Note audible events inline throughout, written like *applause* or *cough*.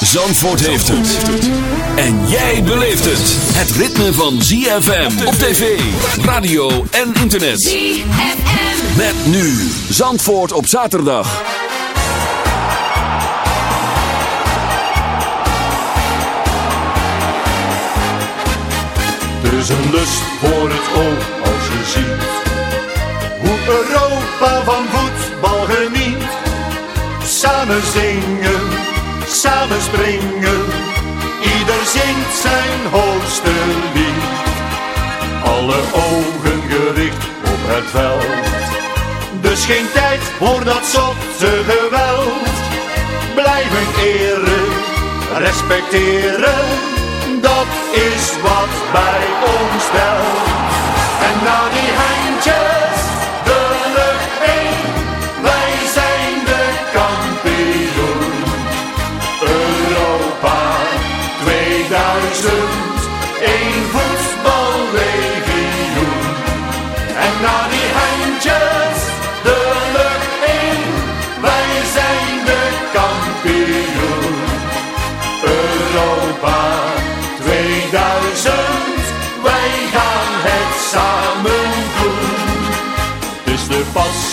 Zandvoort heeft het. En jij beleeft het. Het ritme van ZFM op tv, radio en internet. ZFM. Met nu Zandvoort op zaterdag. Het is een lust voor het oog als je ziet hoe Europa van voetbal geniet. Samen zingen, samen springen, ieder zingt zijn hoogste lied. Alle ogen gericht op het veld, dus geen tijd voor dat zotte geweld. Blijven eren, respecteren, dat is wat bij ons telt. En na die handjes,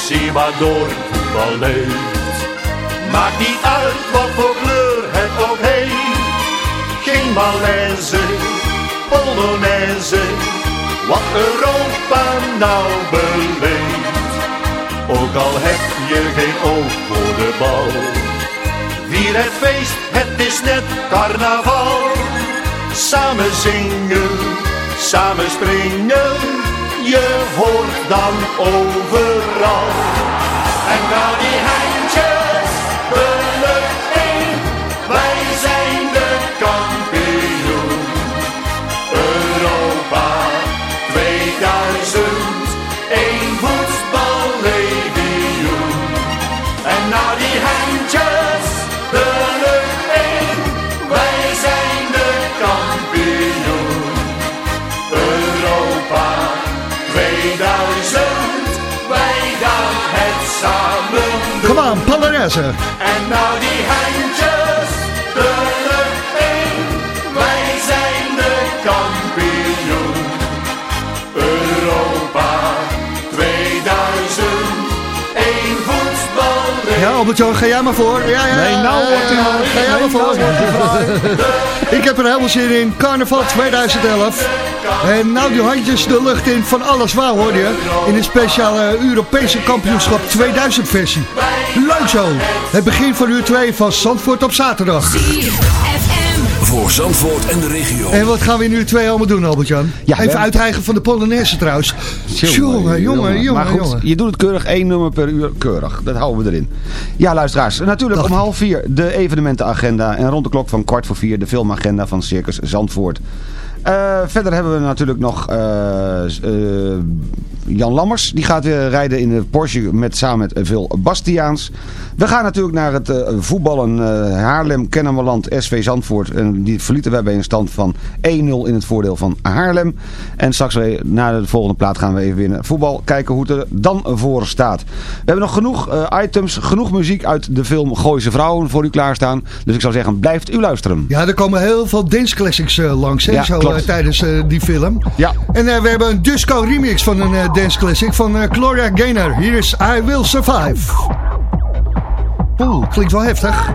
passie waardoor voetbal leeft. Maakt niet uit wat voor kleur het ook heeft. Geen malaise, polonaise, wat Europa nou beleeft. Ook al heb je geen oog voor de bal. Vier het feest, het is net carnaval. Samen zingen, samen springen, je hoort dan overal. En na die handjes, Kom aan, Polonaise. En nou die Albert-Jan, ga jij maar voor. Ja, ja, Nee, nou wordt hij ja, wel. Ga jij maar voor. nou Ik heb er helemaal zin in. Carnaval 2011. En nou die handjes de lucht in van alles waar hoor je. In de speciale Europese kampioenschap 2000 versie. Leuk zo. Het begin van uur 2 van Zandvoort op zaterdag. ZFM. Voor Zandvoort en de regio. En wat gaan we in uur 2 allemaal doen Albert-Jan? Ja, Even uitheigen van de Polonaise trouwens. Jongen, jongen, jongen, Maar goed, jongen. je doet het keurig, één nummer per uur, keurig. Dat houden we erin. Ja, luisteraars, natuurlijk om half vier de evenementenagenda. En rond de klok van kwart voor vier de filmagenda van Circus Zandvoort. Eh, verder hebben we natuurlijk nog eh, eh, Jan Lammers. Die gaat weer rijden in de Porsche met, samen met veel Bastiaans. We gaan natuurlijk naar het eh, voetballen eh, Haarlem-Kennemerland SV Zandvoort. En die verlieten wij bij een stand van 1-0 in het voordeel van Haarlem. En straks weer, na de volgende plaat gaan we even weer naar voetbal kijken hoe het er dan voor staat. We hebben nog genoeg eh, items, genoeg muziek uit de film Gooise Vrouwen voor u klaarstaan. Dus ik zou zeggen, blijft u luisteren. Ja, er komen heel veel dance classics eh, langs hè, Ja, zo, eh, tijdens eh, die film. Ja. En eh, we hebben een disco remix van een eh, dance classic van eh, Gloria Gaynor. Hier is I Will Survive. Oeh, klinkt wel heftig.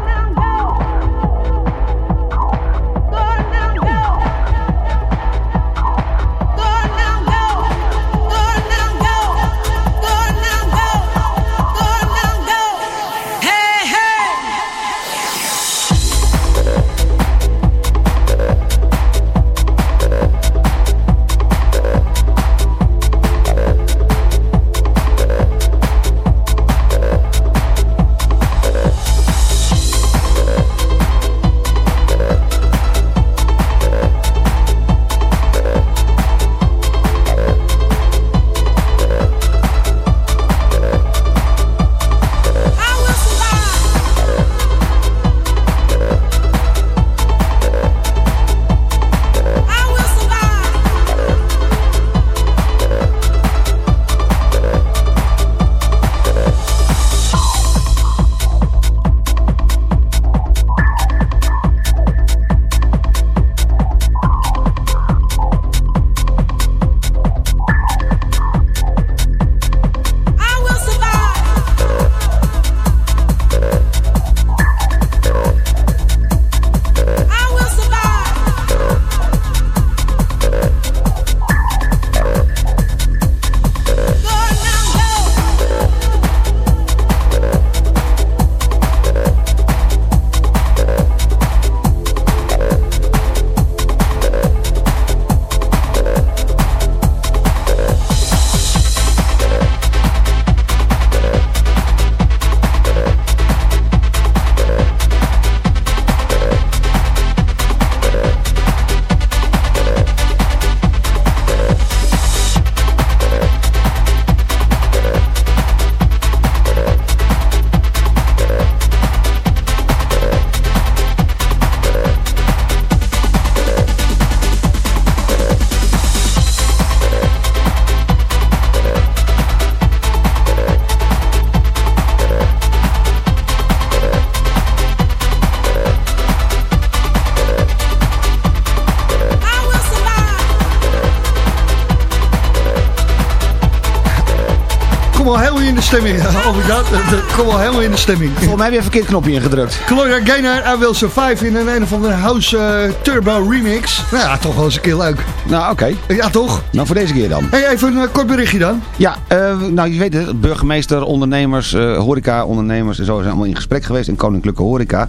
Helemaal in de stemming. *laughs* Over dat, ik kom wel helemaal in de stemming. Volgens mij heb je een verkeerd knopje ingedrukt. Gloria Gaynor, I Will Survive in een een of andere House eh, Turbo remix. Nou ja, toch wel eens een keer leuk. Nou, oké. Ja, toch? Nou, voor deze keer dan. Hey, even een eh, kort berichtje dan. Ja, eh, nou je weet het, burgemeester, ondernemers, horeca-ondernemers en zo zijn allemaal in gesprek geweest in Koninklijke Horeca.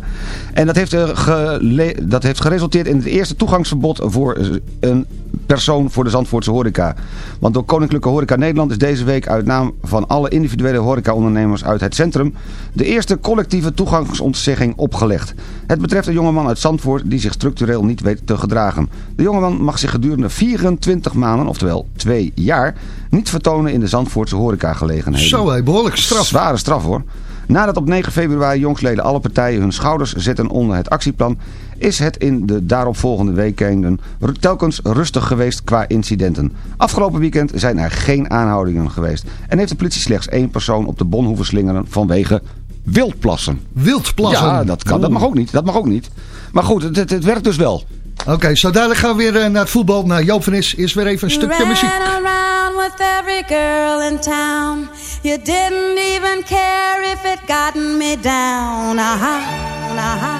En dat heeft, dat heeft geresulteerd in het eerste toegangsverbod voor een persoon voor de Zandvoortse horeca. Want door Koninklijke Horeca Nederland is deze week uit naam van alle individuele horeca-ondernemers uit het centrum de eerste collectieve toegangsontzegging opgelegd. Het betreft een jongeman uit Zandvoort die zich structureel niet weet te gedragen. De jongeman mag zich gedurende 24 maanden, oftewel twee jaar, niet vertonen in de Zandvoortse horecagelegenheden. Zo, hé, behoorlijk straf. Zware straf hoor. Nadat op 9 februari jongsleden alle partijen hun schouders zetten onder het actieplan... is het in de daaropvolgende weekenden telkens rustig geweest qua incidenten. Afgelopen weekend zijn er geen aanhoudingen geweest... en heeft de politie slechts één persoon op de bon hoeven slingeren vanwege wildplassen. Wildplassen. Ja, dat, kan, dat mag ook niet. Dat mag ook niet. Maar goed, het, het, het werkt dus wel. Oké, zo dadelijk gaan we weer eh, naar het voetbal. Naar Joop van Is is weer even een stukje muziek. around with every girl in town. You didn't even care if it gotten me down. Aha, aha,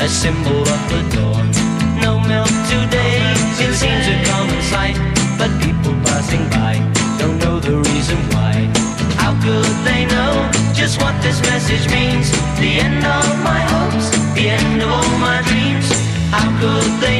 a symbol of the dawn. No milk today, it seems a common sight. But people passing by don't know the reason why. How could they know just what this message means? The end of my hopes, the end of all my dreams. How could they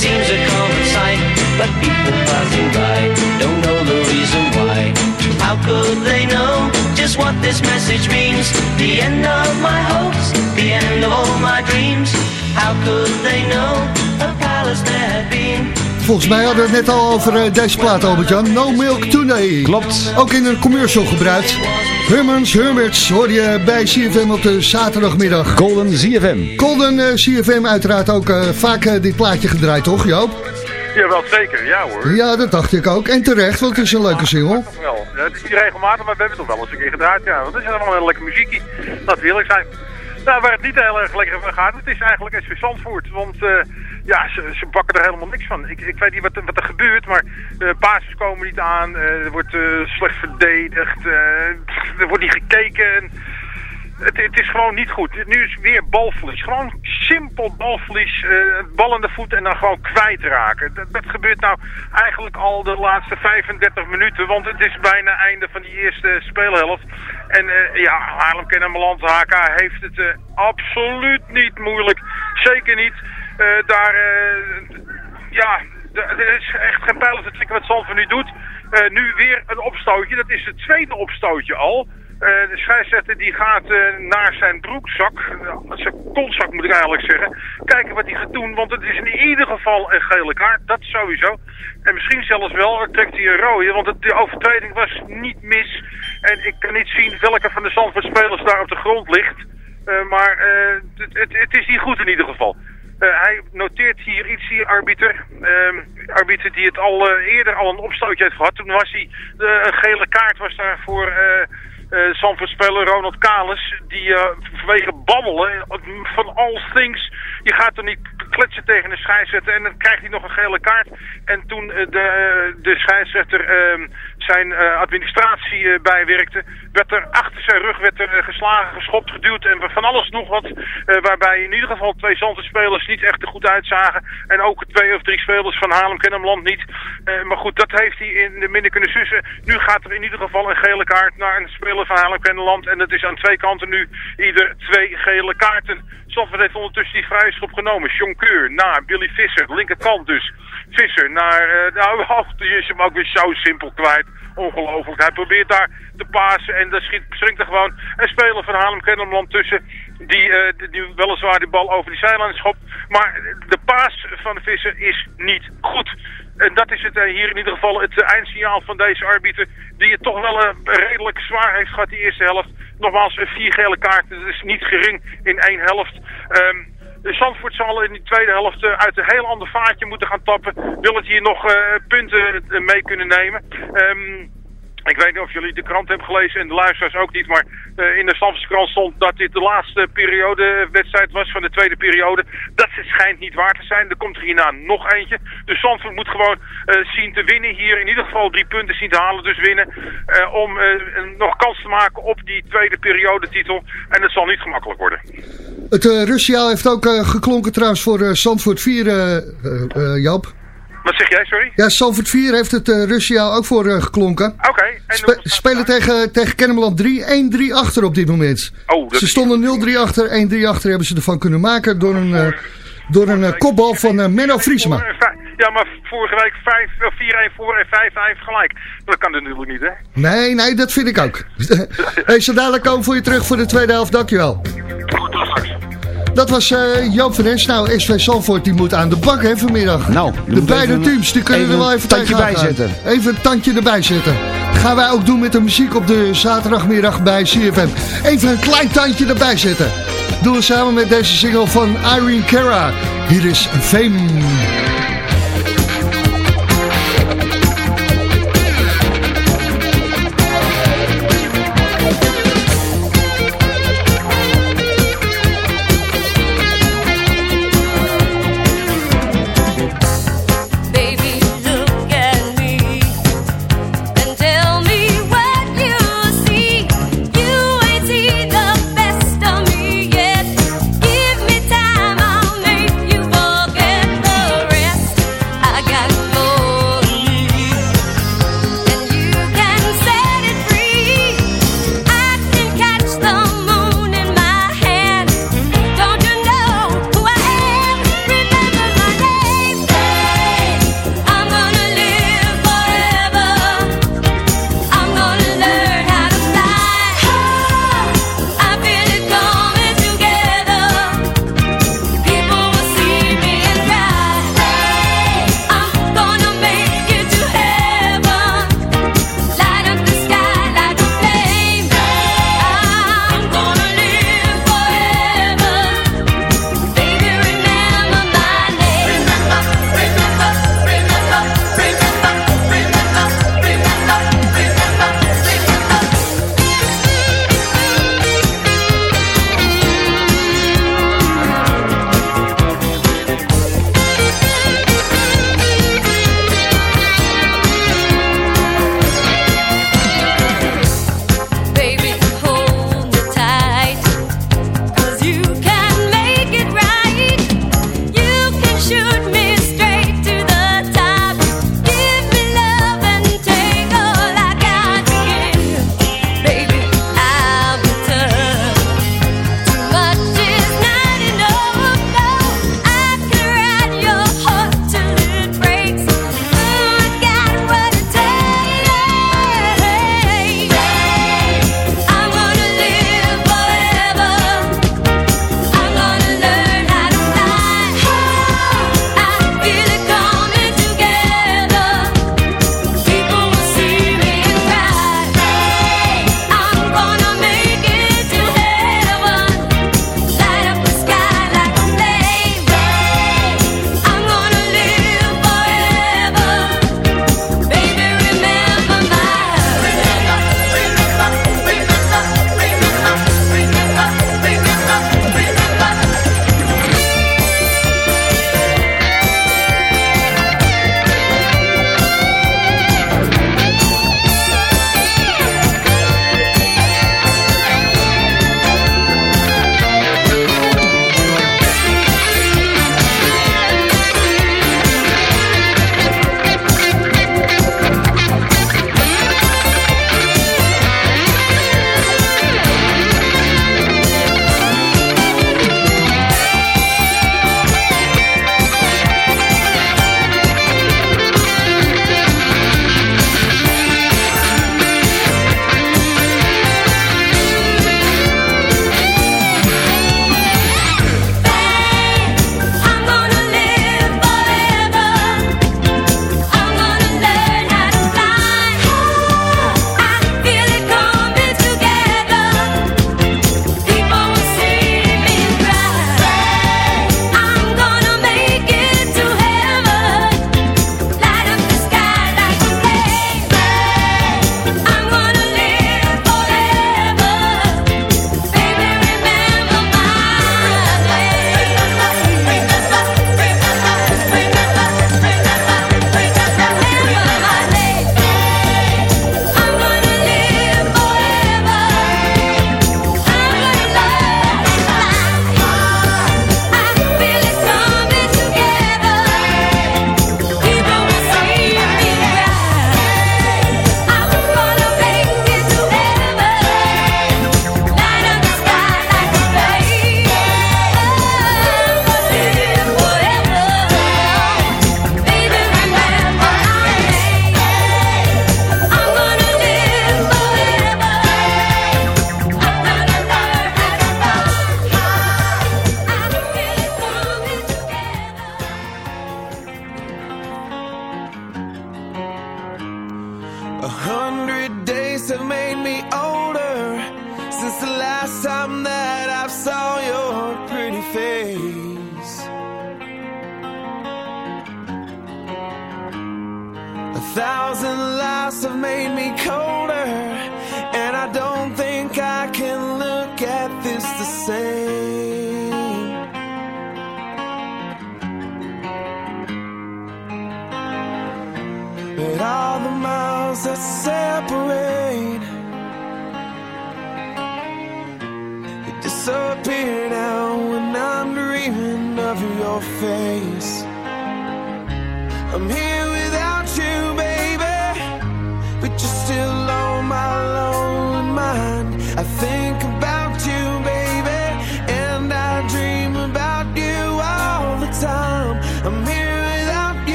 Seems a common sight, but people passing by don't know the reason why. How could they know just what this message means? The end of my hopes, the end of all my dreams. How could they know a palace there had been? Volgens mij hadden we het net al over eh, deze plaat, Albert-Jan. No Milk Today. Klopt. Ook in een commercial gebruikt. Hermans Hermits hoor je bij CFM op de zaterdagmiddag. Golden ZFM. Golden eh, CFM uiteraard ook eh, vaak eh, dit plaatje gedraaid, toch Joop? Jawel, zeker. Ja hoor. Ja, dat dacht ik ook. En terecht, want het is een leuke single. Toch wel. Ja, het is niet regelmatig, maar we hebben het toch wel eens een keer gedraaid. Ja, want het is allemaal een lekker muziekie. Laten we eerlijk zijn. Nou, waar het niet heel erg lekker van gaat, het is eigenlijk SV Zandvoort. Want eh, ja, ze, ze bakken er helemaal niks van. Ik, ik weet niet wat, wat er gebeurt, maar uh, basis komen niet aan. eh, er wordt eh, slecht verdedigd. eh, er wordt niet gekeken. En het, het is gewoon niet goed. Nu is weer balverlies. Gewoon simpel balverlies. eh bal aan de voet en dan gewoon kwijtraken. Dat, dat gebeurt nou eigenlijk al de laatste 35 minuten. Want het is bijna einde van die eerste speelhelft. En eh, ja, Haarlem Kennemerland, HK heeft het eh, absoluut niet moeilijk. Zeker niet. Eh, daar, eh, ja, er is echt geen pijl te trekken wat Zandvoort nu doet. Eh, nu weer een opstootje. Dat is het tweede opstootje al. Eh, de scheidsrechter die gaat eh, naar zijn broekzak, zijn kontzak moet ik eigenlijk zeggen, kijken wat hij gaat doen. Want het is in ieder geval een gele kaart, dat sowieso. En misschien zelfs wel trekt hij een rode, want de overtreding was niet mis. En ik kan niet zien welke van de Zandvoort spelers daar op de grond ligt. Maar het, het, het is niet goed in ieder geval. Eh, hij noteert hier iets hier, arbiter. Ehm, arbiter die het al eh, eerder al een opstootje heeft gehad. Toen was hij, de, een gele kaart was daar voor eh eh Zandvoort-speler Ronald Kalis. Die eh, vanwege babbelen, eh, van all things, je gaat er niet kletsen tegen een scheidsrechter en dan krijgt hij nog een gele kaart. En toen eh, de, eh, de scheidsrechter ehm, zijn eh, administratie eh, bijwerkte, werd er achter zijn rug werd er, eh, geslagen, geschopt, geduwd en van alles nog wat. waarbij in ieder geval twee Zandvoort-spelers niet echt er goed uitzagen. En ook twee of drie spelers van Haarlem-Kennemerland niet. Maar goed, dat heeft hij in de midden kunnen sussen. Nu gaat er in ieder geval een gele kaart naar een speler van Haarlem-Kennemerland. En dat is aan twee kanten nu ieder twee gele kaarten. Zandvoort heeft ondertussen die vrije schop genomen. Jonqueur naar Billy Visser, linkerkant dus. Visser naar, nou, die *laughs* is hem ook weer zo simpel kwijt. Ongelooflijk. Hij probeert daar te pasen en schiet, springt er gewoon een speler van Haarlem Kennemerland tussen. Die, eh, die- weliswaar die bal over die zijlijn schopt. Maar de paas van de Visser is niet goed. En dat is het eh, hier in ieder geval het eindsignaal van deze arbiter. Die het toch wel redelijk zwaar heeft gehad die eerste helft. Nogmaals, vier gele kaarten. Dat is niet gering in één helft. Ehm Zandvoort zal in die tweede helft eh, uit een heel ander vaartje moeten gaan tappen. Wil het hier nog eh, punten eh, mee kunnen nemen. Ehm, ik weet niet of jullie de krant hebben gelezen en de luisteraars ook niet, maar eh, in de Stamfordse krant stond dat dit de laatste periode wedstrijd was van de tweede periode. Dat schijnt niet waar te zijn. Er komt er hierna nog eentje. Dus Zandvoort moet gewoon eh, zien te winnen hier. In ieder geval drie punten zien te halen, dus winnen. eh, om eh, nog kans te maken op die tweede periodetitel. En het zal niet gemakkelijk worden. Het rustsignaal heeft ook eh, geklonken trouwens voor eh, Zandvoort 4, eh eh, eh, Joop. Wat zeg jij, sorry? Ja, Zandvoort 4 heeft het uh, rustsignaal ook voor eh, geklonken. Oké. en Spe- spelen tegen, tegen Kennemerland 3, 1-3 achter op dit moment. Oh, Ze stonden 0-3 achter, 1-3 achter hebben ze ervan kunnen maken door een, eh, door een kopbal van Menno Friesma. Ja, maar vorige week 5, eh, 4-1 voor en 5-1 gelijk. Dat kan natuurlijk niet, hè? Nee, nee, dat vind ik ook. *laughs* hey, zo dadelijk komen voor je terug voor de tweede helft, dankjewel. Goed, tot straks. Dat was eh, Joop van Nes. Nou, SV Zandvoort die moet aan de bak hè, vanmiddag. Nou, de beide teams die kunnen er wel even tandje bij zetten. Even een tandje erbij zetten. Gaan wij ook doen met de muziek op de zaterdagmiddag bij CFM. Even een klein tandje erbij zetten. Doen we samen met deze single van Irene Cara. Hier is Fame.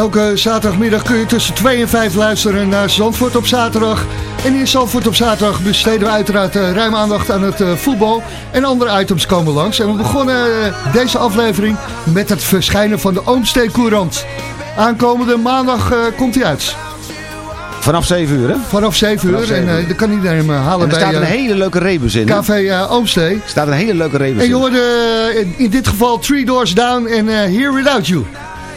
Elke zaterdagmiddag kun je tussen 2 en 5 luisteren naar Zandvoort op zaterdag. En in Zandvoort op zaterdag besteden we uiteraard eh, ruim aandacht aan het eh, voetbal. En andere items komen langs. En we begonnen eh, deze aflevering met het verschijnen van de Oomstee Courant. Aankomende maandag komt hij uit. Vanaf 7 uur, hè? Vanaf 7 uur. Vanaf 7 en dan kan iedereen hem halen En er bij staat een hele leuke rebus in. eh, Oomstee. Er staat een hele leuke rebus En je in. hoorde in, in dit geval Three Doors Down en Here Without You.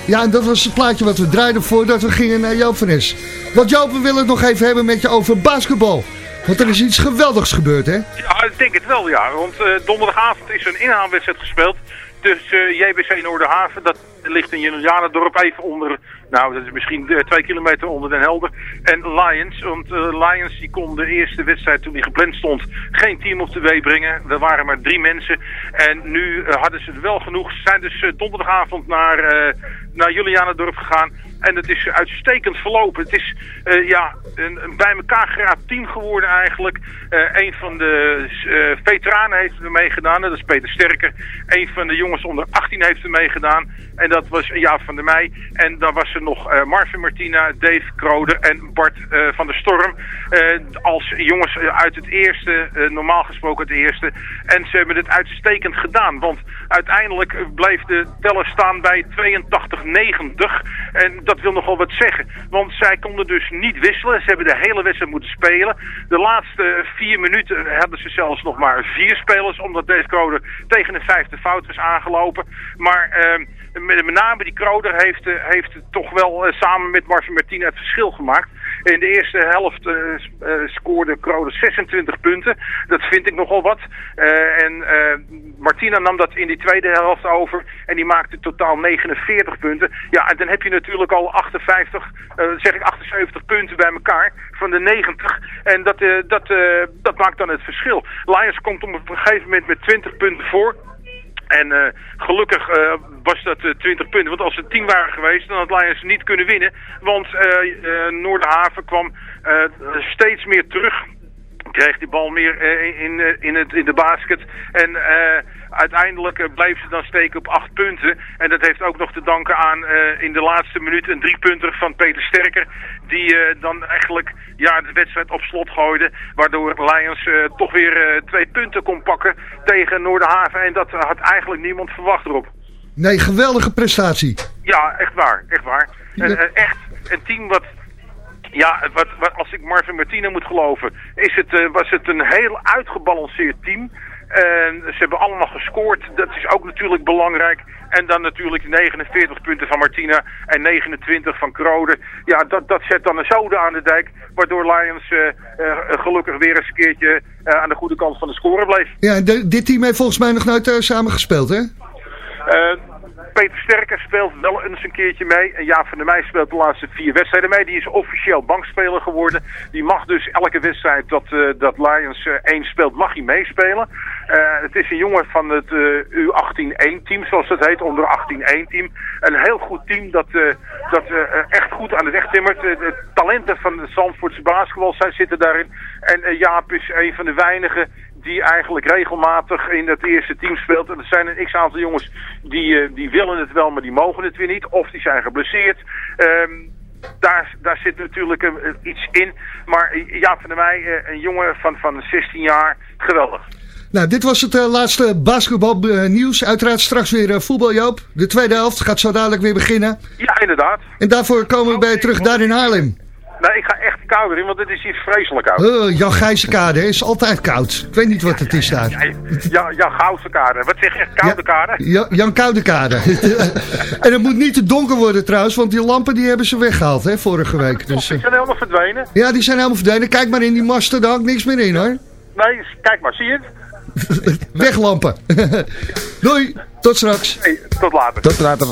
Ja, en dat was het plaatje wat we draaiden voordat we gingen naar Joop van Es. Want Joop, we willen het nog even hebben met je over basketbal. Want er is iets geweldigs gebeurd, hè? Ja, ik denk het wel, ja. Want eh, donderdagavond is een inhaalwedstrijd gespeeld tussen eh, JBC Noorderhaven. Dat ligt in Julianendorp even onder, nou dat is misschien eh, twee kilometer onder Den Helder. En Lions, want Lions die kon de eerste wedstrijd toen die gepland stond geen team op de wee brengen. Er waren maar drie mensen. En nu hadden ze er wel genoeg. Ze zijn dus donderdagavond naar, naar Julianendorp gegaan. En het is uitstekend verlopen. Het is eh, ja, een, bij elkaar geraapt team geworden eigenlijk. Eh, een van de eh, veteranen heeft er meegedaan. Dat is Peter Sterker. Een van de jongens onder 18 heeft er meegedaan. En dat was Jaap van der Meij. En dan was er nog Marvin Martina, Dave Kroder en Bart van der Storm. als jongens uit het eerste, normaal gesproken het eerste. En ze hebben het uitstekend gedaan. Want uiteindelijk bleef de teller staan bij 82-90. En dat wil nogal wat zeggen. Want zij konden dus niet wisselen. Ze hebben de hele wedstrijd moeten spelen. De laatste vier minuten hadden ze zelfs nog maar vier spelers. Omdat Dave Kroder tegen een vijfde fout was aangelopen. Maar... eh, met, met name die Kroder heeft, eh, heeft toch wel eh, samen met Marvin Martina het verschil gemaakt. In de eerste helft eh, eh, scoorde Kroder 26 punten. Dat vind ik nogal wat. Eh, en Martina nam dat in die tweede helft over. En die maakte totaal 49 punten. Ja, en dan heb je natuurlijk al 58, eh, zeg ik 78 punten bij elkaar van de 90. En dat, dat, dat maakt dan het verschil. Lions komt op een gegeven moment met 20 punten voor. En eh, gelukkig eh, was dat eh, 20 punten. Want als het 10 waren geweest, dan had Lions niet kunnen winnen. Want eh eh, Noorderhaven kwam eh, steeds meer terug. Kreeg die bal meer eh, in, eh, in, het, in de basket. En eh, uiteindelijk bleef ze dan steken op 8 punten. En dat heeft ook nog te danken aan in de laatste minuut een driepunter van Peter Sterker. Die dan eigenlijk ja, de wedstrijd op slot gooide. Waardoor Lions toch weer twee punten kon pakken tegen Noorderhaven. En dat had eigenlijk niemand verwacht erop. Nee, geweldige prestatie. Ja, echt waar, echt waar. Echt een team wat, ja, wat, wat, als ik Marvin Martina moet geloven, is het, eh, was het een heel uitgebalanceerd team. En ze hebben allemaal gescoord, dat is ook natuurlijk belangrijk. En dan natuurlijk 49 punten van Martina en 29 van Krode. Ja, dat, dat zet dan een zoden aan de dijk, waardoor Lions eh, eh, gelukkig weer eens een keertje aan de goede kant van de score bleef. Ja, de- dit team heeft volgens mij nog nooit samen gespeeld, hè? Eh, Peter Sterker speelt wel eens een keertje mee. En Jaap van der Meij speelt de laatste vier wedstrijden mee. Die is officieel bankspeler geworden. Die mag dus elke wedstrijd dat, eh, dat Lions eh, één speelt, mag hij meespelen. Eh, het is een jongen van het eh, U18-1-team, zoals dat heet, onder 18-1-team. Een heel goed team dat, eh, dat eh, echt goed aan de weg timmert. Eh, de talenten van de Zandvoortse basketbal zij zitten daarin. En eh, Jaap is een van de weinigen die eigenlijk regelmatig in het eerste team speelt. En er zijn een x-aantal jongens die, eh, die willen het wel, maar die mogen het weer niet. Of die zijn geblesseerd. Ehm, daar, daar zit natuurlijk iets in. Maar Jaap van der Meij, eh, een jongen van, van 16 jaar, geweldig. Nou, dit was het eh, laatste basketbalnieuws. Uiteraard straks weer voetbal, Joop. De tweede helft gaat zo dadelijk weer beginnen. Ja, inderdaad. En daarvoor komen we bij je terug daar in Haarlem. Nee, ik ga echt koud in, want het is hier vreselijk koud. Uh, Jan Gijzenkade is altijd koud. Ik weet niet wat het is daar. Ja, ja, goudse kade. Wat zeg je? Koude kade? Ja, Jan Koudekade. *laughs* en het moet niet te donker worden trouwens, want die lampen die hebben ze weggehaald hè, vorige week. Dus, Die eh, zijn helemaal verdwenen. ja, die zijn helemaal verdwenen. Kijk maar in die masten, daar hangt niks meer in hoor. Nee, kijk maar, zie je het? *laughs* Weglampen. *laughs* Doei, tot straks. Hey, tot later. Tot later.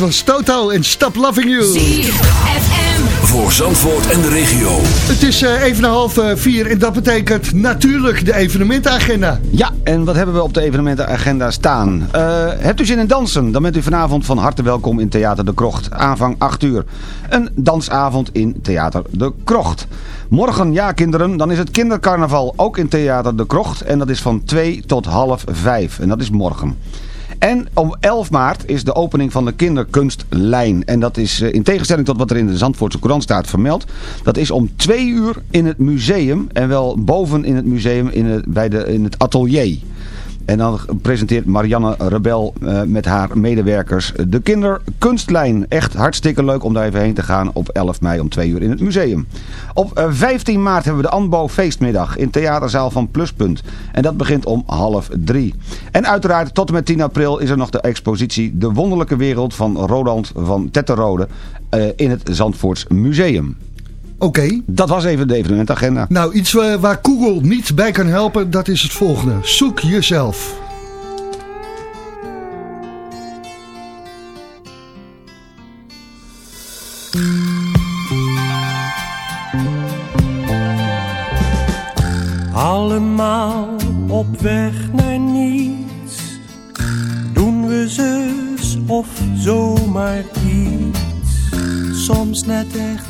Was Toto en Stop Loving You. ZFM. Voor Zandvoort en de regio. Het is eh, even een half eh, vier en dat betekent natuurlijk de evenementenagenda. Ja, en wat hebben we op de evenementenagenda staan? Eh, hebt u zin in dansen? Dan bent u vanavond van harte welkom in Theater de Krocht. Aanvang 8 uur. Een dansavond in Theater de Krocht. Morgen, ja kinderen, dan is het kindercarnaval ook in Theater de Krocht. En dat is van 2 tot half 5. En dat is morgen. En om 11 maart is de opening van de kinderkunstlijn. En dat is eh, in tegenstelling tot wat er in de Zandvoortse Courant staat vermeld. Dat is om 2 uur in het museum. En wel boven in het museum in het, bij de, in het atelier. En dan presenteert Marianne Rebel eh, met haar medewerkers de kinderkunstlijn. Echt hartstikke leuk om daar even heen te gaan op 11 mei om 2 uur in het museum. Op eh, 15 maart hebben we de Anbo feestmiddag in theaterzaal van Pluspunt. En dat begint om half drie. En uiteraard tot en met 10 april is er nog de expositie De Wonderlijke Wereld van Roland van Tetterode eh, in het Zandvoorts Museum. Oké. Dat was even de evenementagenda. Nou, iets waar Google niet bij kan helpen, dat is het volgende. Zoek jezelf. Allemaal op weg naar niets. Doen we zus of zomaar iets. Soms net echt,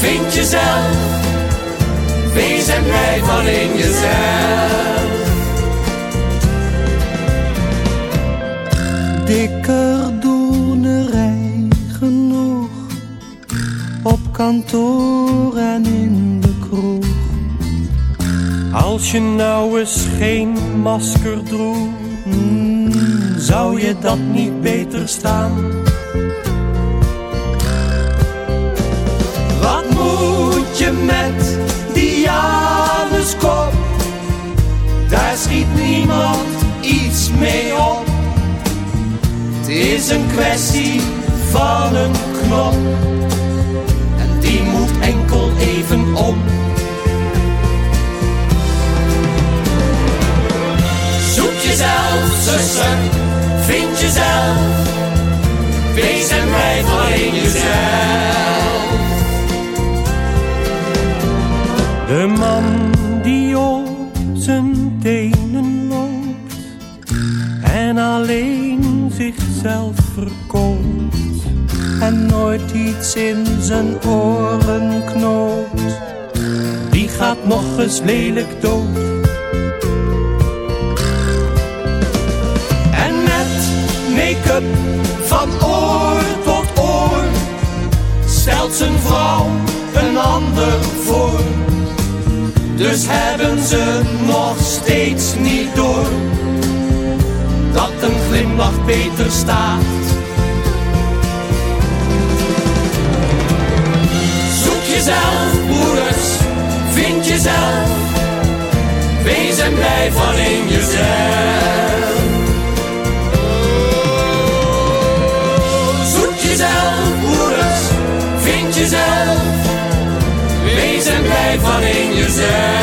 Vind jezelf. Wees en blijf alleen jezelf. Dikker doenerij genoeg op kantoor en in de kroeg. Als je nou eens geen masker droeg, mm, zou je dat niet beter staan? Je met die Januskop? Daar schiet niemand iets mee op. Het is een kwestie van een knop en die moet enkel even om. Zoek jezelf, zuster, vind jezelf. Wees en blijf alleen jezelf. De man die op zijn tenen loopt en alleen zichzelf verkoopt en nooit iets in zijn oren knoopt, die gaat nog eens lelijk dood. En met make-up van oor tot oor stelt zijn vrouw een ander voor. Dus hebben ze nog steeds niet door dat een glimlach beter staat. Zoek jezelf, broeders, vind jezelf. Wees en blijf Wees en blijf alleen jezelf.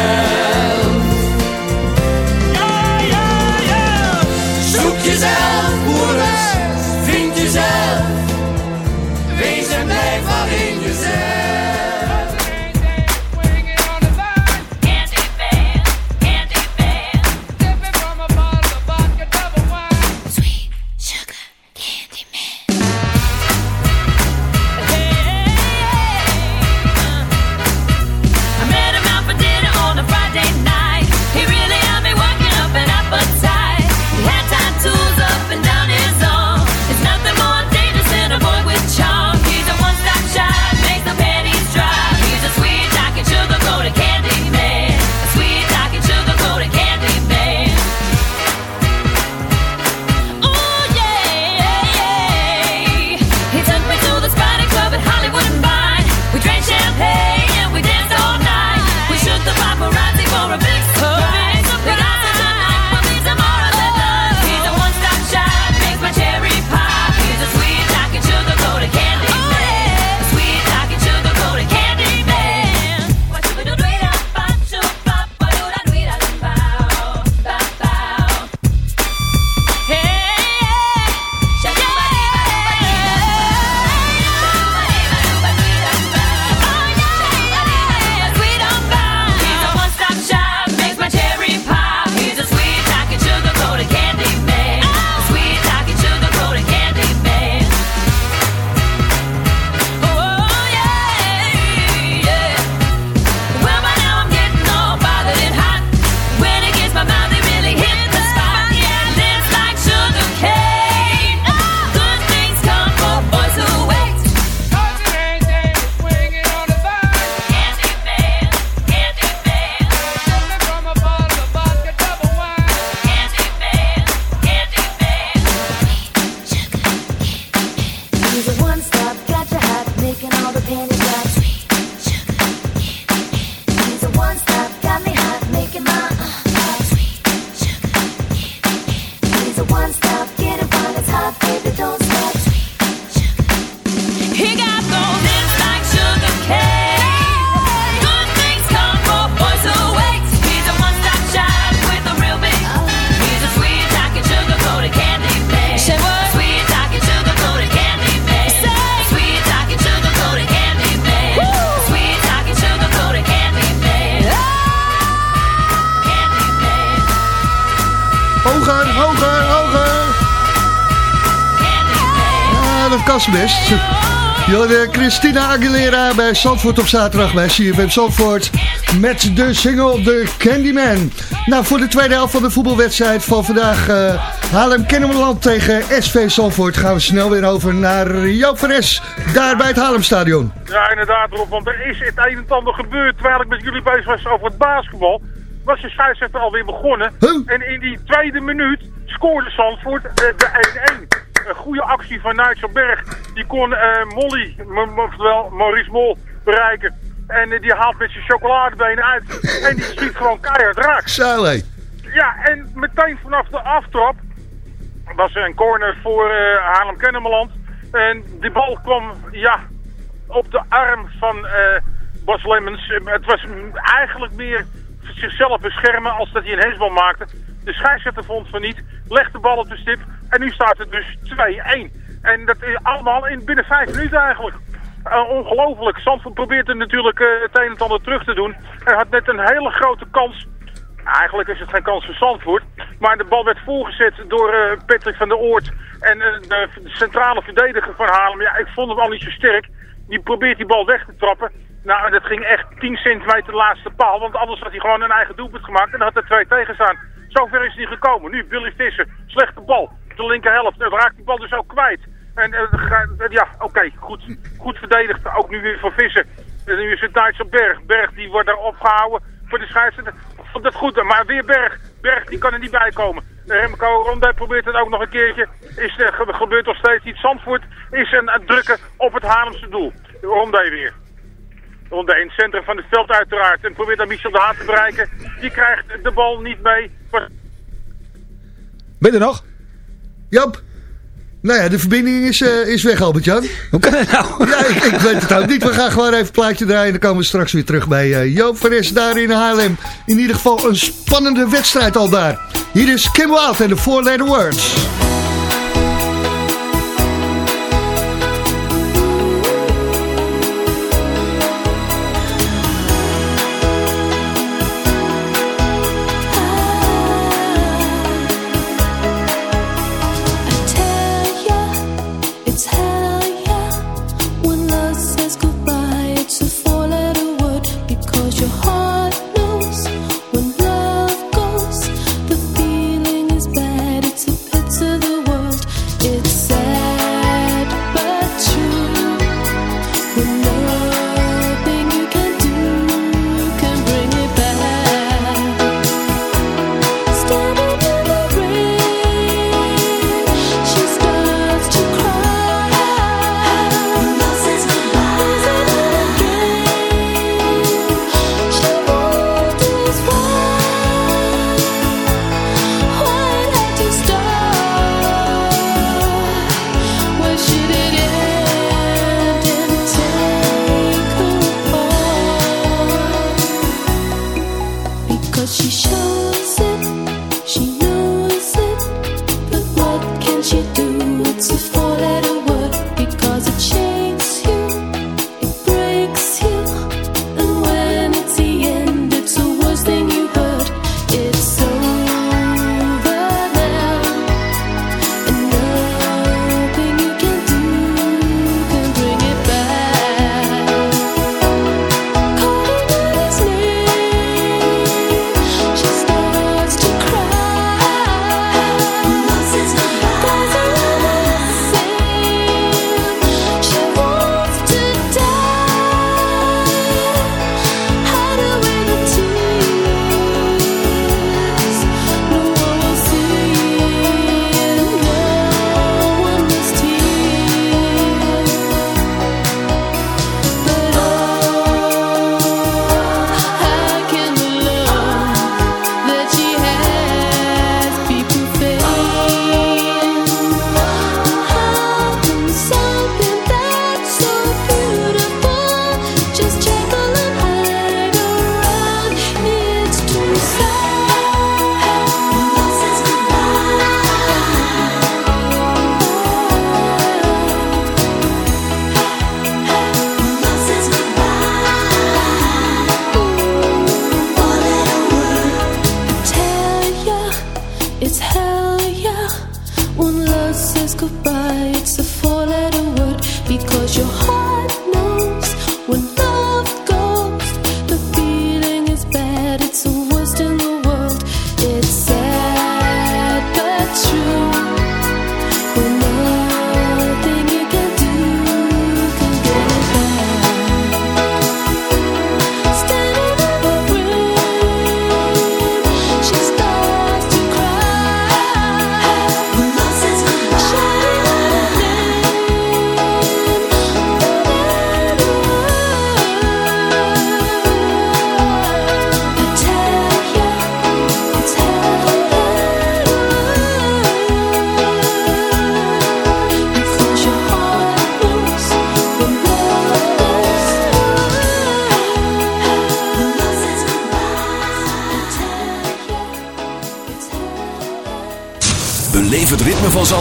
Christina Aguilera bij Zandvoort op zaterdag bij CFM Zandvoort. Met de single The Candyman. Nou, voor de tweede helft van de voetbalwedstrijd van vandaag eh Haarlem-Kennemerland tegen SV Zandvoort... gaan we snel weer over naar Joop van Es, daar bij het Haarlemstadion. Ja, inderdaad, Rob, want er is het een en ander gebeurd terwijl ik met jullie bezig was over het basketbal. Was de scheidsrechter alweer begonnen. Huh? En in die tweede minuut scoorde Zandvoort eh, de 1-1. Een goede actie van Nigel Berg. Die kon eh, Molly, oftewel Maurice Mol, bereiken. En eh, die haalt met zijn chocoladebenen uit. En die schiet gewoon keihard raak. Zo. Ja, en meteen vanaf de aftrap was er een corner voor eh Haarlem-Kennemerland. En die bal kwam, ja, op de arm van eh Bas Lemmens. Het was eigenlijk meer zichzelf beschermen als dat hij een hensbal maakte. De scheidsrechter vond van niet, legt de bal op de stip en nu staat het dus 2-1. En dat is allemaal in binnen vijf minuten eigenlijk. Uh, ongelooflijk. Zandvoort probeert er natuurlijk eh, het een en ander terug te doen. Hij had net een hele grote kans Eigenlijk is het geen kans voor Zandvoort. Maar de bal werd voorgezet door eh, Patrick van der Oort. En eh, de, centrale verdediger van Haarlem. Ja, ik vond hem al niet zo sterk. Die probeert die bal weg te trappen. Nou, en dat ging echt 10 centimeter de laatste paal. Want anders had hij gewoon een eigen doelpunt gemaakt. En dan had er twee tegen staan. Zover is hij gekomen. Nu Billy Visser. Slechte bal. De linkerhelft. En raakt die bal dus ook kwijt. En eh, eh, ja, oké. goed, goed verdedigd. Ook nu weer van Visser. En nu is het Duits op Berg. Berg die wordt daar opgehouden voor de scheidsrechter. Vond het goed, maar weer Berg. Berg die kan er niet bij komen. Remco Ronde probeert het ook nog een keertje. Is, er ge- gebeurt nog steeds iets. Zandvoort is een, het drukken op het Haarlemse doel. Ronde weer. Ronde in het centrum van het veld uiteraard. En probeert dan Michel de Haan te bereiken. Die krijgt de bal niet mee. Ben nog? Joop. Nou ja, de verbinding is, eh, is weg, Albert-Jan. Hoe kan dat nou? Ja, ik, ik weet het ook niet. We gaan gewoon even een plaatje draaien. En dan komen we straks weer terug bij eh, Joop daar in Haarlem. In ieder geval een spannende wedstrijd al daar. Hier is Kim Wild en de Four Letter Words. close as.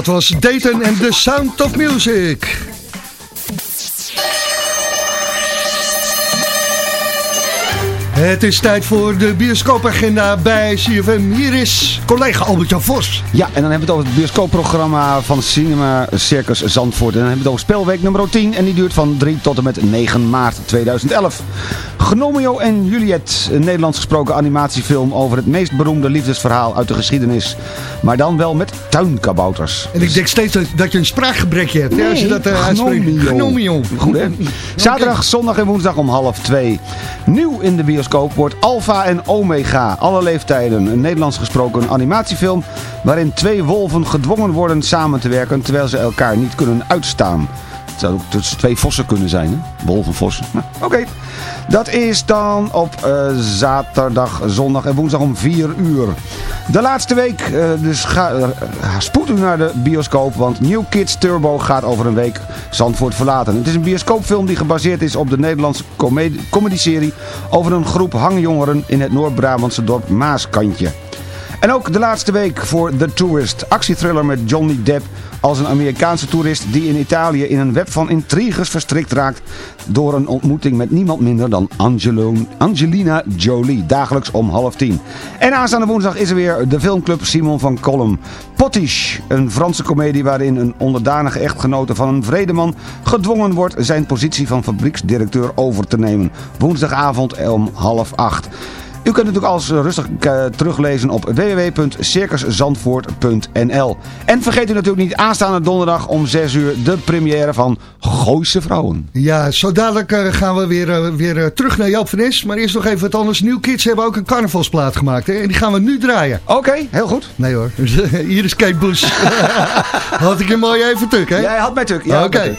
Dat was Dayton en The Sound of Music. Het is tijd voor de bioscoopagenda bij CFM. Hier is collega Albert-Jan Vos. Ja, en dan hebben we het over het bioscoopprogramma van Cinema Circus Zandvoort. En dan hebben we het over spelweek nummer 10 en die duurt van 3 tot en met 9 maart 2011. Gnomeo en Juliet, een Nederlands gesproken animatiefilm over het meest beroemde liefdesverhaal uit de geschiedenis. Maar dan wel met tuinkabouters. En ik denk steeds dat, dat je een spraakgebrekje hebt. hè, als je dat uh, uitspreekt. Gnomeo. Goed hè? Zaterdag, zondag en woensdag om half twee. Nieuw in de bioscoop wordt Alpha en Omega. Alle leeftijden. Een Nederlands gesproken animatiefilm waarin twee wolven gedwongen worden samen te werken terwijl ze elkaar niet kunnen uitstaan. Het zou ook tussen twee vossen kunnen zijn, hè? Wolven. Nou, Oké. Dat is dan op eh, zaterdag, zondag en woensdag om 4 uur. De laatste week, eh, dus ga, eh, spoed u naar de bioscoop, want New Kids Turbo gaat over een week Zandvoort verlaten. Het is een bioscoopfilm die gebaseerd is op de Nederlandse comedie- comedyserie over een groep hangjongeren in het Noord-Brabantse dorp Maaskantje. En ook de laatste week voor The Tourist. Actiethriller met Johnny Depp als een Amerikaanse toerist die in Italië in een web van intriges verstrikt raakt door een ontmoeting met niemand minder dan Angelina Jolie. Dagelijks om half tien. En aanstaande woensdag is er weer de filmclub Simon van Kolm. Pottish, een Franse komedie waarin een onderdanige echtgenote van een vredeman gedwongen wordt zijn positie van fabrieksdirecteur over te nemen. Woensdagavond om half acht. U kunt natuurlijk alles rustig eh, teruglezen op www.circuszandvoort.nl En vergeet u natuurlijk niet aanstaande donderdag om 6 uur de première van Gooise Vrouwen. Ja, zo dadelijk eh, gaan we weer, eh, weer eh, terug naar Joop van Nes. Maar eerst nog even wat anders. New Kids hebben ook een carnavalsplaat gemaakt. Hè? En die gaan we nu draaien. Oké, heel goed. Nee hoor, *laughs* hier is Kate Bush. *laughs* Had ik je mooi even tuk, hè? Jij had mij tuk. Ja, Oké.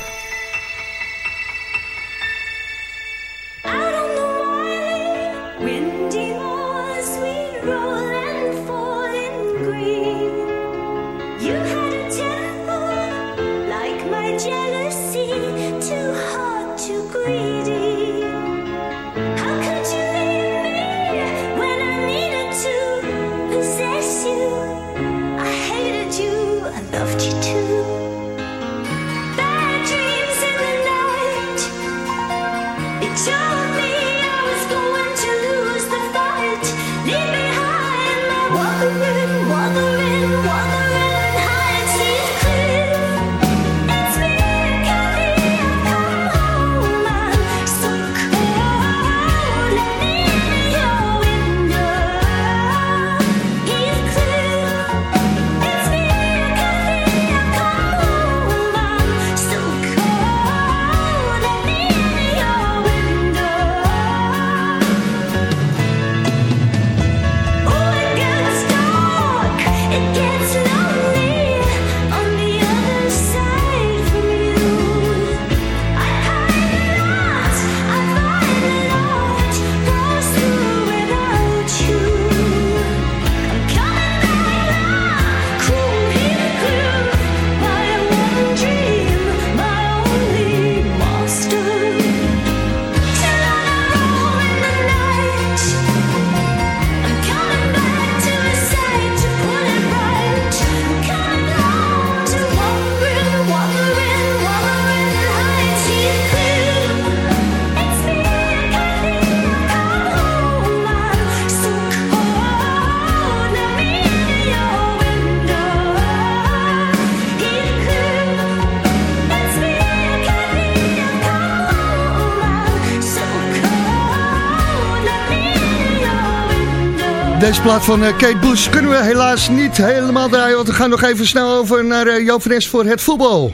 Window. Deze plaat van eh, Kate Bush kunnen we helaas niet helemaal draaien. Want we gaan nog even snel over naar eh, Joop van voor het voetbal.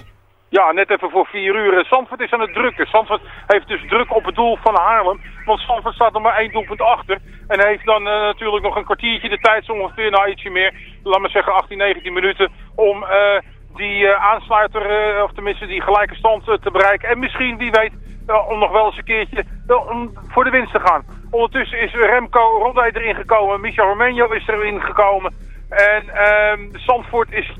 Ja, net even voor vier uur. Eh, Zandvoort is aan het drukken. Zandvoort heeft dus druk op het doel van Haarlem. Want Zandvoort staat nog maar één doelpunt achter. En heeft dan natuurlijk nog een kwartiertje de tijd, zo ongeveer, nou ietsje meer. Laat maar zeggen 18, 19 minuten. Om die eh, aansluiter, of tenminste die gelijke stand te bereiken. En misschien, wie weet, om nog wel eens een keertje om voor de winst te gaan. Ondertussen is Remco Rondé erin gekomen. Michel Romenio is erin gekomen. En ehm Zandvoort is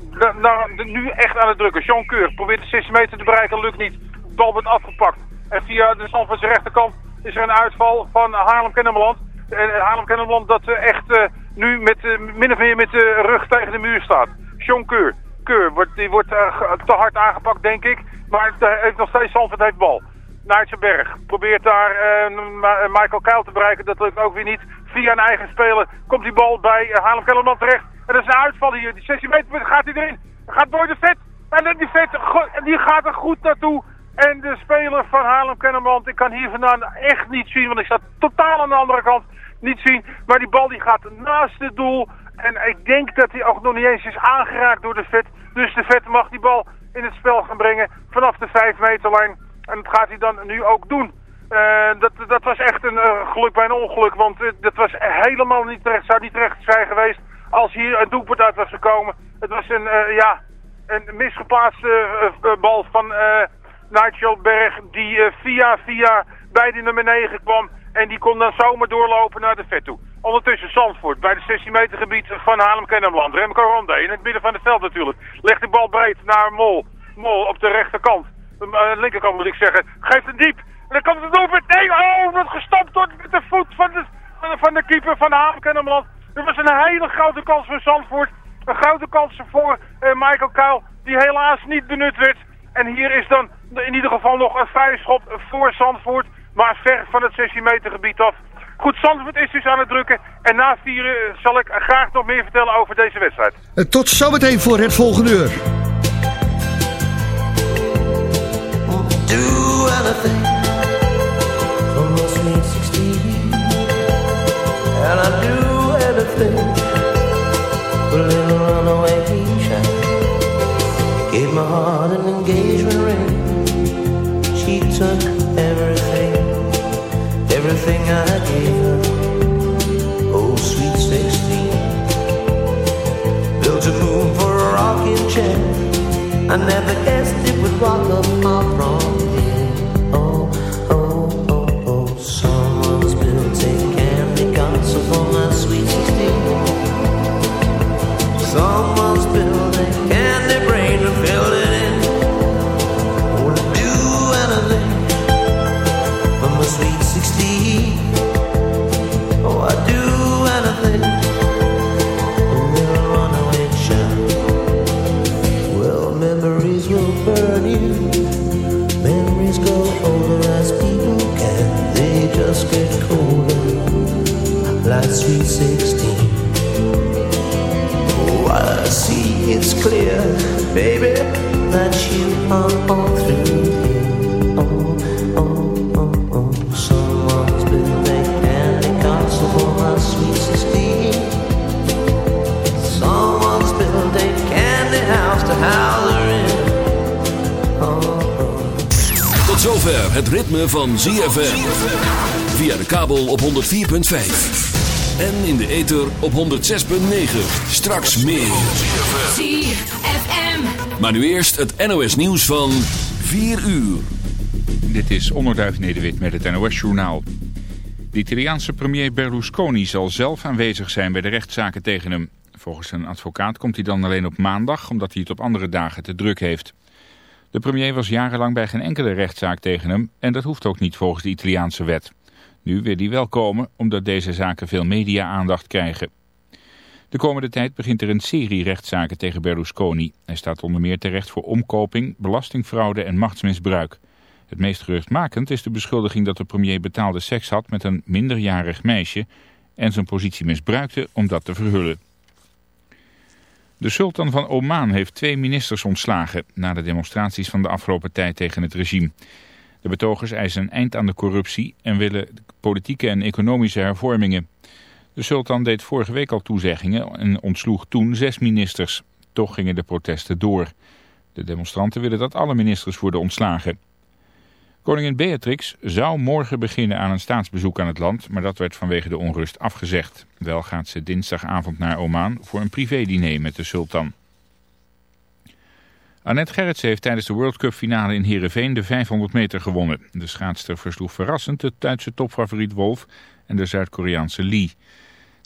nu echt aan het drukken. Jean Keur probeert de 16 meter te bereiken, lukt niet. Bal wordt afgepakt. En via de Zandvoortse rechterkant is er een uitval van Haarlem-Kennemerland. En Haarlem-Kennemerland dat eh, echt eh, nu met, eh, min of meer met de rug tegen de muur staat. Jean Keur. Wordt, die wordt te hard aangepakt, denk ik. Maar het heeft nog steeds Zandvoort heeft bal. Berg probeert daar eh, Ma- Michael Kuil te bereiken. Dat lukt ook weer niet. Via een eigen speler komt die bal bij uh, Haarlem Kellerman terecht. En dat is een uitval hier. Die 16 meter gaat hij erin. Gaat door de vet. En die vet die gaat er goed naartoe. En de speler van Haarlem Kennemerland, ik kan hier vandaan echt niet zien, want ik sta totaal aan de andere kant niet zien. Maar die bal die gaat naast het doel. En ik denk dat hij ook nog niet eens is aangeraakt door de vet. Dus de vet mag die bal in het spel gaan brengen vanaf de 5 meterlijn. En dat gaat hij dan nu ook doen. Eh, dat, dat was echt een eh, geluk bij een ongeluk, want eh, dat was helemaal niet terecht, zou niet terecht zijn geweest als hier een doelpunt uit was gekomen. Het was een, ja, een misgeplaatste bal van Nigel Berg die via via bij de nummer 9 kwam. En die kon dan zomaar doorlopen naar de vet toe. Ondertussen Zandvoort bij de 16 meter gebied van Haarlem-Kennemerland. Remco Ronde in het midden van het veld natuurlijk. Legt de bal breed naar Mol. Mol op de rechterkant. Uh, linkerkant moet ik zeggen. Geeft een diep. En dan komt het doelpunt. Nee, oh, wordt gestopt door met de voet van de, van de, de keeper van Haarlem-Kennemerland. Er was een hele grote kans voor Zandvoort. Een grote kans voor eh, Michael Kuil, die helaas niet benut werd. En hier is dan in ieder geval nog een vrije schop voor Zandvoort, maar ver van het 16 meter gebied af. Goed, Zandvoort is dus aan het drukken. En na vieren eh, zal ik graag nog meer vertellen over deze wedstrijd. Eh, Tot zometeen voor het volgende uur. Anything for my sweet 16 and I'd do anything for a little runaway shine gave my heart an engagement ring. She took everything everything I gave her. Oh sweet 16 built a moon for a rocking chair. I never guessed it would rock up my prom baby, that you are all through here. Oh, oh, oh, oh. Someone's built a candy castle for my sweet 16. Someone's built a candy house to house her in. Tot zover het ritme van ZFM. Via de kabel op 104.5. En in de ether op 106.9. Straks meer. ZFM. Maar nu eerst het NOS nieuws van 4 uur. Dit is Onderduif Nederwit met het NOS-journaal. De Italiaanse premier Berlusconi zal zelf aanwezig zijn bij de rechtszaken tegen hem. Volgens zijn advocaat komt hij dan alleen op maandag, omdat hij het op andere dagen te druk heeft. De premier was jarenlang bij geen enkele rechtszaak tegen hem en dat hoeft ook niet volgens de Italiaanse wet. Nu wil hij wel komen, omdat deze zaken veel media-aandacht krijgen. De komende tijd begint er een serie rechtszaken tegen Berlusconi. Hij staat onder meer terecht voor omkoping, belastingfraude en machtsmisbruik. Het meest geruchtmakend is de beschuldiging dat de premier betaalde seks had met een minderjarig meisje en zijn positie misbruikte om dat te verhullen. De sultan van Oman heeft twee ministers ontslagen na de demonstraties van de afgelopen tijd tegen het regime. De betogers eisen een eind aan de corruptie en willen politieke en economische hervormingen. De sultan deed vorige week al toezeggingen en ontsloeg toen zes ministers. Toch gingen de protesten door. De demonstranten willen dat alle ministers worden ontslagen. Koningin Beatrix zou morgen beginnen aan een staatsbezoek aan het land, maar dat werd vanwege de onrust afgezegd. Wel gaat ze dinsdagavond naar Oman voor een privédiner met de sultan. Annette Gerritsen heeft tijdens de World Cup finale in Heerenveen de 500 meter gewonnen. De schaatster versloeg verrassend de Duitse topfavoriet Wolf en de Zuid-Koreaanse Lee.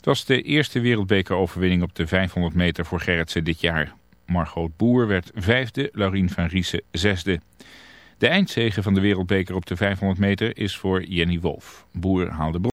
Het was de eerste wereldbekeroverwinning op de 500 meter voor Gerritsen dit jaar. Margot Boer werd vijfde, Laurien van Riesen zesde. De eindzege van de wereldbeker op de 500 meter is voor Jenny Wolf. Boer haalde